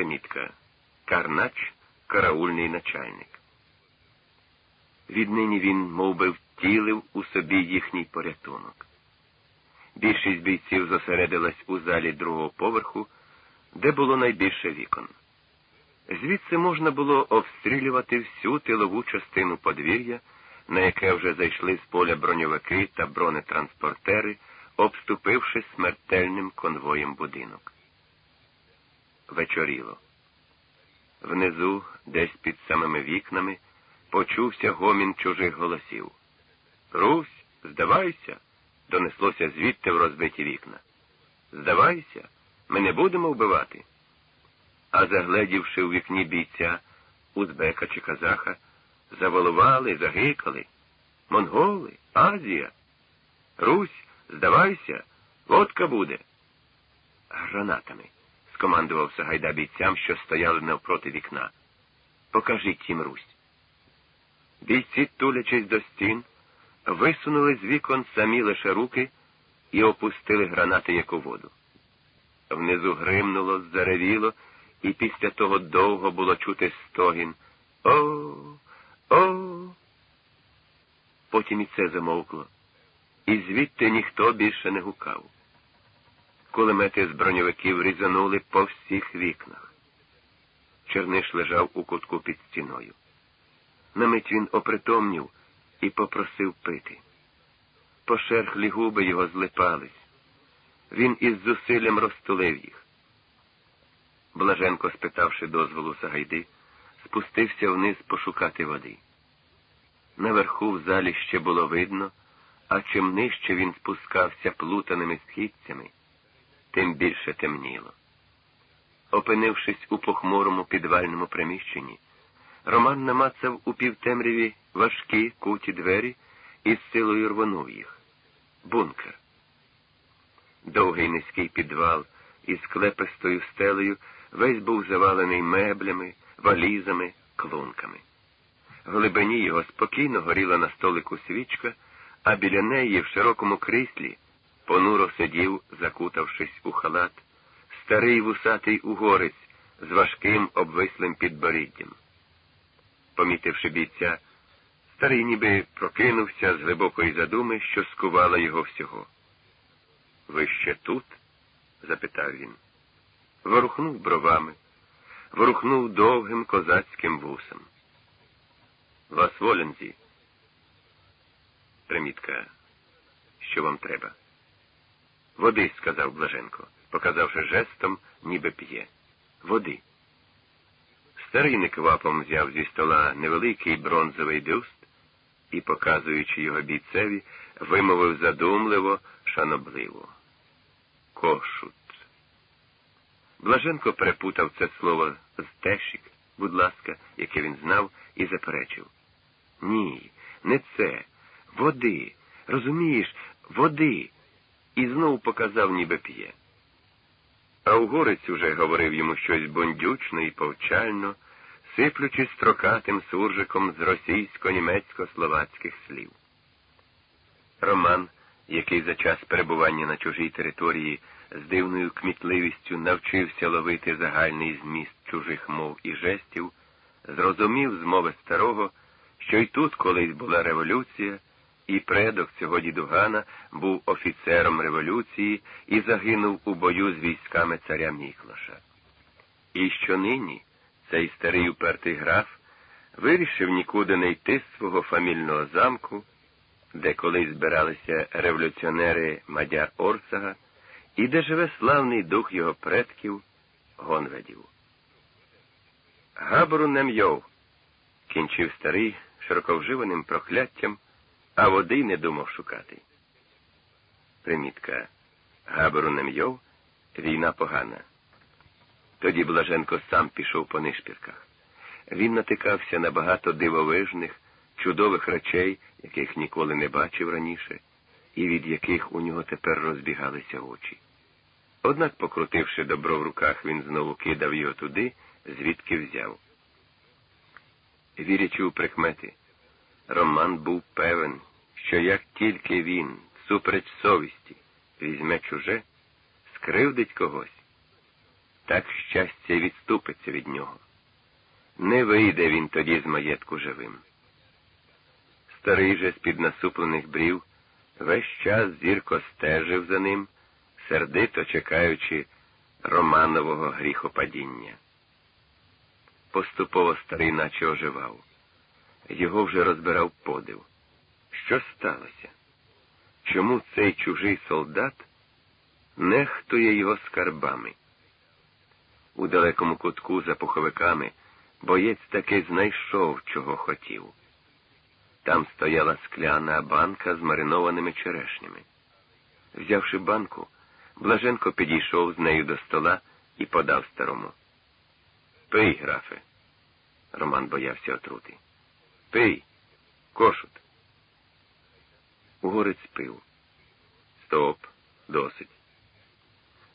Примітка. Карнач караульний начальник. Віднині він мов би, втілив у собі їхній порятунок. Більшість бійців зосередилась у залі другого поверху, де було найбільше вікон. Звідси можна було обстрілювати всю тилову частину подвір'я, на яке вже зайшли з поля броньовики та бронетранспортери, обступивши смертельним конвоєм будинок. Вечоріло. Внизу, десь під самими вікнами, почувся гомін чужих голосів. Русь, здавайся, донеслося звідти в розбиті вікна. Здавайся, ми не будемо вбивати. А загледівши у вікні бійця, узбека чи казаха, заволували, загикали. Монголи, Азія. Русь, здавайся, водка буде. Гранатами, скомандував Сагайда бійцям, що стояли навпроти вікна. Покажіть їм Русь. Бійці, тулячись до стін, висунули з вікон самі лише руки і опустили гранати як у воду. Внизу гримнуло, заревіло, і після того довго було чути стогін. О, о. Потім і це замовкло, і звідти ніхто більше не гукав. Кулемети з броньовиків різанули по всіх вікнах. Черниш лежав у кутку під стіною. На мить він опритомнів і попросив пити. Пошерхлі губи його злипались. Він із зусиллям розтулив їх. Блаженко, спитавши дозволу Сагайди, спустився вниз пошукати води. Наверху в залі ще було видно, а чим нижче він спускався плутаними східцями, тим більше темніло. Опинившись у похмурому підвальному приміщенні, Роман намацав у півтемряві важкі куті двері і з силою рвонув їх. Бункер. Довгий низький підвал із клепистою стелею весь був завалений меблями, валізами, клунками. В глибині його спокійно горіла на столику свічка, а біля неї в широкому кріслі понуро сидів, закутавшись у халат, старий вусатий угорець з важким обвислим підборіддям. Помітивши бійця, старий ніби прокинувся з глибокої задуми, що скувала його всього. Ви ще тут? запитав він. Ворухнув бровами, ворухнув довгим козацьким вусом. Вас волензі. Примітка. Що вам треба? Води, сказав Блаженко, показавши жестом, ніби п'є. Води. Старий неквапом взяв зі стола невеликий бронзовий бюст і, показуючи його бійцеві, вимовив задумливо, шанобливо. Кошут. Блаженко перепутав це слово з тешік, будь ласка, яке він знав, і заперечив. Ні, не це. Води. Розумієш, води. І знову показав, ніби п'є. А угорець уже говорив йому щось бондючно і повчально, сиплючи строкатим суржиком з російсько-німецько-словацьких слів. Роман, який за час перебування на чужій території з дивною кмітливістю навчився ловити загальний зміст чужих мов і жестів, зрозумів з мови старого, що й тут колись була революція, і предок цього дідугана був офіцером революції і загинув у бою з військами царя Міклоша. І що нині цей старий упертий граф вирішив нікуди не йти з свого фамільного замку, де колись збиралися революціонери Мадяр Орсага, і де живе славний дух його предків Гонведів. Габору нем'йов, кінчив старий широковживаним прокляттям, а води не думав шукати. Примітка Габору нем'йов війна погана. Тоді Блаженко сам пішов по нишпірках. Він натикався на багато дивовижних, чудових речей, яких ніколи не бачив раніше, і від яких у нього тепер розбігалися очі. Однак, покрутивши добро в руках, він знову кидав його туди, звідки взяв. Вірячи у прикмети, Роман був певен, що як тільки він, супереч совісті, візьме чуже, скривдить когось, так щастя відступиться від нього. Не вийде він тоді з маєтку живим. Старий же з-під насуплених брів весь час зірко стежив за ним, сердито чекаючи Романового гріхопадіння. Поступово старий наче оживав. Його вже розбирав подив. Що сталося? Чому цей чужий солдат нехтує його скарбами? У далекому кутку за пуховиками боєць таки знайшов, чого хотів. Там стояла скляна банка з маринованими черешнями. Взявши банку, Блаженко підійшов з нею до стола і подав старому. Пий, графе. Роман боявся отрути. Пий, кошут. Угорець пив. Стоп, досить.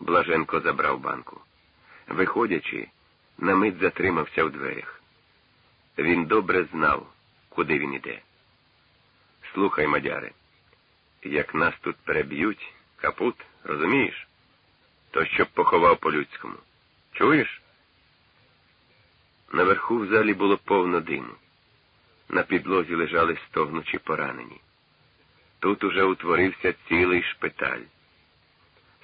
Блаженко забрав банку. Виходячи, на мить затримався в дверях. Він добре знав, куди він іде. Слухай, мадяре, як нас тут переб'ють, капут, розумієш? То щоб поховав по-людському. Чуєш? Наверху в залі було повно диму. На підлозі лежали стогнучі поранені. Тут уже утворився цілий шпиталь.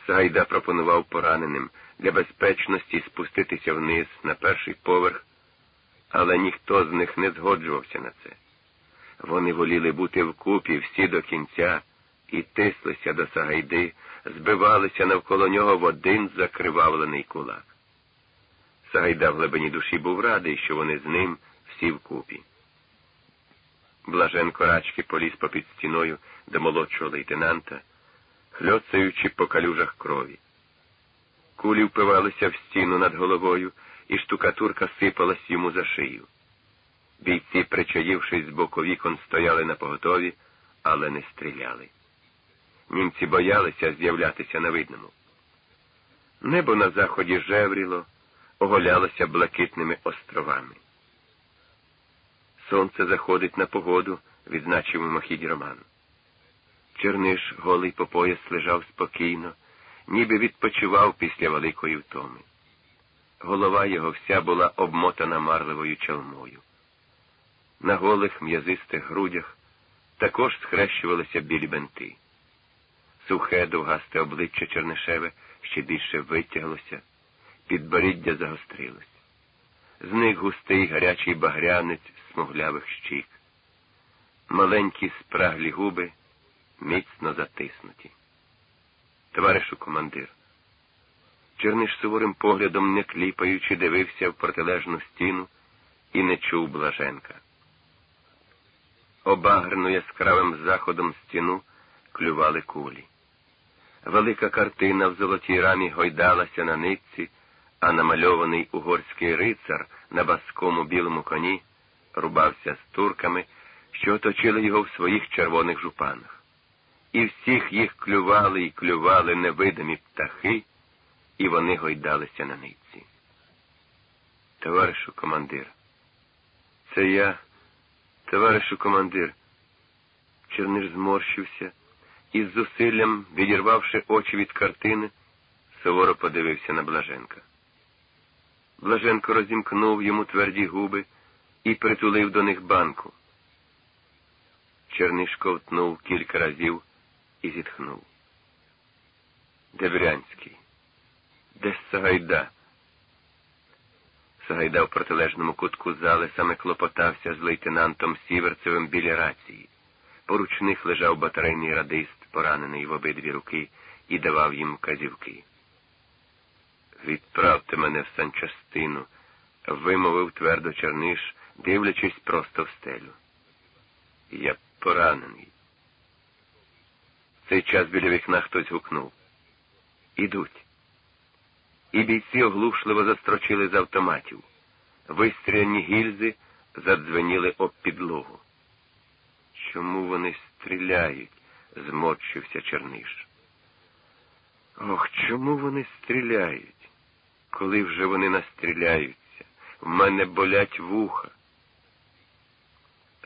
Сагайда пропонував пораненим для безпечності спуститися вниз на перший поверх, але ніхто з них не згоджувався на це. Вони воліли бути вкупі всі до кінця і тислися до Сагайди, збивалися навколо нього в один закривавлений кулак. Сагайда в глибині душі був радий, що вони з ним всі вкупі. Блаженко рачки поліз попід стіною до молодшого лейтенанта, хльоцаючи по калюжах крові. Кулі впивалися в стіну над головою, і штукатурка сипалась йому за шию. Бійці, причаївшись з боку вікон, стояли на поготові, але не стріляли. Німці боялися з'являтися на видному. Небо на заході жевріло, оголялося блакитними островами. Сонце заходить на погоду, відзначив мимохідь Роман. Черниш, голий по пояс, лежав спокійно, ніби відпочивав після великої втоми. Голова його вся була обмотана марливою чалмою. На голих м'язистих грудях також схрещувалися білі бенти. Сухе, довгасте обличчя Чернишеве ще більше витяглося, підборіддя загострилось. З них густий гарячий багрянець смуглявих щік. Маленькі спраглі губи міцно затиснуті. Товаришу командир. Черниш суворим поглядом, не кліпаючи, дивився в протилежну стіну і не чув Блаженка. Обагрену яскравим заходом стіну клювали кулі. Велика картина в золотій рамі гойдалася на нитці, а намальований угорський рицар на баскому білому коні рубався з турками, що оточили його в своїх червоних жупанах. І всіх їх клювали і клювали невидимі птахи, і вони гойдалися на нитці. Товаришу командир, це я, товаришу командир. Черниш зморщився і з зусиллям, відірвавши очі від картини, суворо подивився на Блаженка. Блаженко розімкнув йому тверді губи і притулив до них банку. Черниш ковтнув кілька разів і зітхнув. Де Брянський? Де Сагайда? Сагайда в протилежному кутку зали саме клопотався з лейтенантом Сіверцевим біля рації. Поруч них лежав батарейний радист, поранений в обидві руки, і давав їм казівки. Відправте мене в санчастину, вимовив твердо Черниш, дивлячись просто в стелю. Я поранений. В цей час біля вікна хтось гукнув. Ідуть. І бійці оглушливо застрочили з автоматів. Вистріляні гільзи задзвеніли об підлогу. Чому вони стріляють? зморщився Черниш. Ох, чому вони стріляють? Коли вже вони настріляються, в мене болять вуха.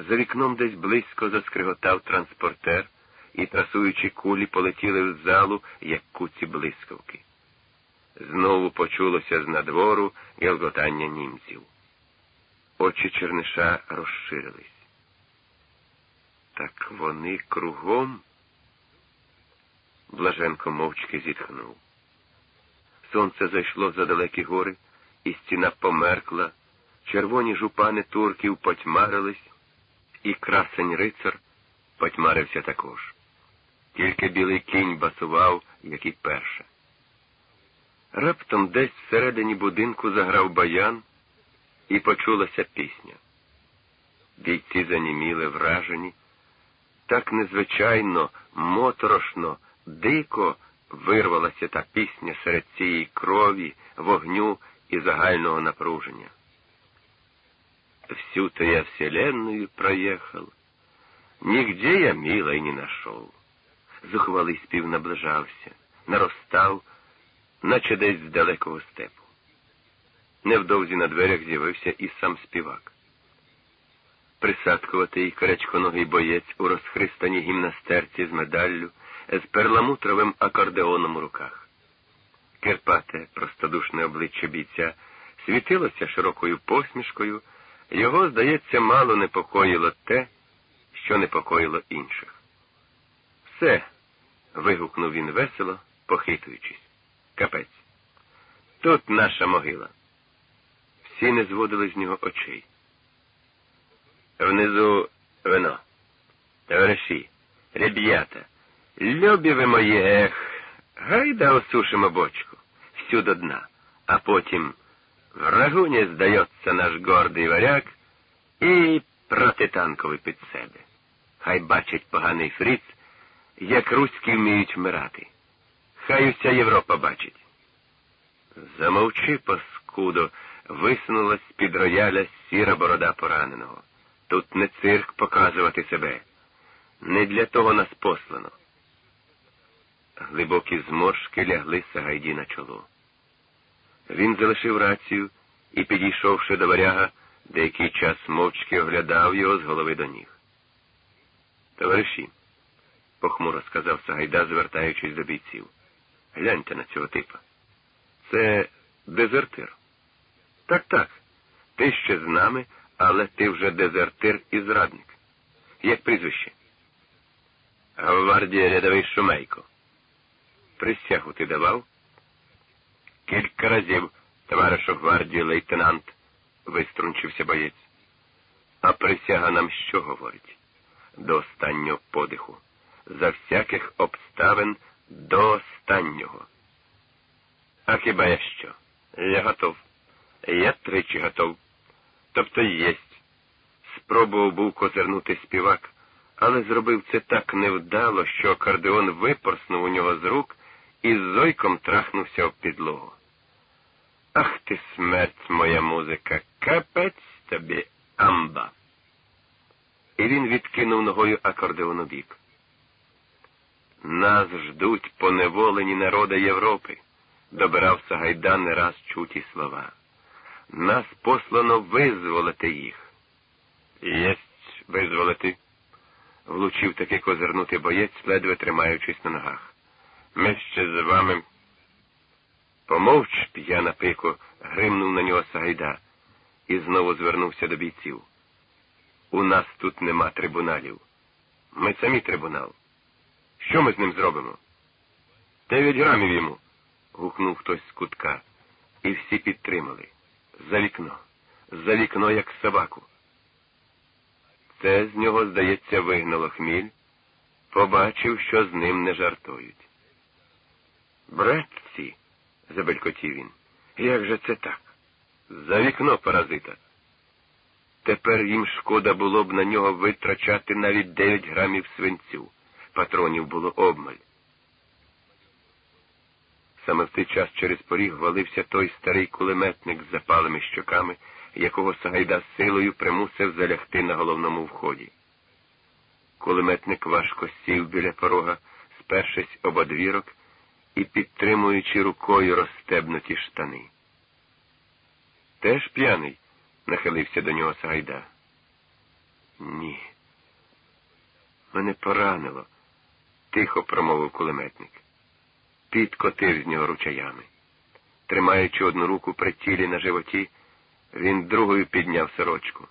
За вікном десь близько заскриготав транспортер, і, трасуючи кулі, полетіли в залу, як куці блискавки. знову почулося з надвору гелготання німців. Очі Черниша розширились. Так вони кругом. Блаженко мовчки зітхнув. Сонце зайшло за далекі гори, і стіна померкла, червоні жупани турків потьмарились, і красень рицар потьмарився також. Тільки білий кінь басував, як і перше. Раптом десь всередині будинку заграв баян, і почулася пісня. Бійці заніміли вражені, так незвичайно, моторошно, дико вирвалася та пісня серед цієї крові, вогню і загального напруження. Всю-то я вселенную проехал, нигде я милой не нашел. Зухвалий спів наближався, наростав, наче десь з далекого степу. Невдовзі на дверях з'явився і сам співак. Присадкуватий корячконогий боєць у розхристаній гімнастерці з медаллю, з перламутровим акордеоном у руках. Керпате, простодушне обличчя бійця, світилося широкою посмішкою, його, здається, мало непокоїло те, що непокоїло інших. Все. вигукнув він весело, похитуючись. Капець. Тут наша могила. Всі не зводили з нього очей. Внизу вино. Товариші, ребята, любі ви мої, ех, гайда осушимо бочку, всю до дна, а потім врагу не здається наш гордий варяг і протитанковий під себе. Хай бачить поганий фріц, як руські вміють вмирати. Хай уся Європа бачить. Замовчи, паскудо, висунулась з-під рояля сіра борода пораненого. Тут не цирк показувати себе. Не для того нас послано. Глибокі зморшки лягли Сагайді на чоло. Він залишив рацію і, підійшовши до варяга, деякий час мовчки оглядав його з голови до ніг. Товариші, похмуро сказав Сагайда, звертаючись до бійців. Гляньте на цього типа. Це дезертир. Так, так. Ти ще з нами, але ти вже дезертир і зрадник. Як прізвище? Гвардія рядовий Шумейко. Присягу ти давав? Кілька разів, товаришу гвардії лейтенант, виструнчився боєць. А присяга нам що говорить? До останнього подиху, за всяких обставин до останнього. А хіба я що? Я готов. Я тричі готов. Тобто єсть. Спробував був козирнути співак, але зробив це так невдало, що акордеон випорснув у нього з рук і зойком трахнувся об підлогу. Ах ти смерть, моя музика, капець тобі, амба. І він відкинув ногою акордеон у бік. Нас ждуть поневолені народи Європи, добирав Сагайда не раз чуті слова. Нас послано визволити їх. Єсть визволити, влучив таки козирнути боєць, ледве тримаючись на ногах. Ми ще з вами. Пико, гримнув на нього Сагайда і знову звернувся до бійців. У нас тут нема трибуналів. Ми самі трибунал. Що ми з ним зробимо? Дев'ять грамів йому. гукнув хтось з кутка, і всі підтримали. За вікно, за вікно, як собаку. Це з нього, здається, вигнало хміль, побачив, що з ним не жартують. Братці, забелькотів він, як же це так? За вікно паразита. Тепер їм шкода було б на нього витрачати навіть дев'ять грамів свинцю. Патронів було обмаль. Саме в цей час через поріг валився той старий кулеметник з запалими щоками, якого Сагайда силою примусив залягти на головному вході. Кулеметник важко сів біля порога, спершись об одвірок і підтримуючи рукою розстебнуті штани. Теж п'яний, нахилився до нього Сагайда. Ні. Мене поранило, тихо промовив кулеметник підкотив з нього ручаями. Тримаючи одну руку при тілі на животі, він другою підняв сорочку.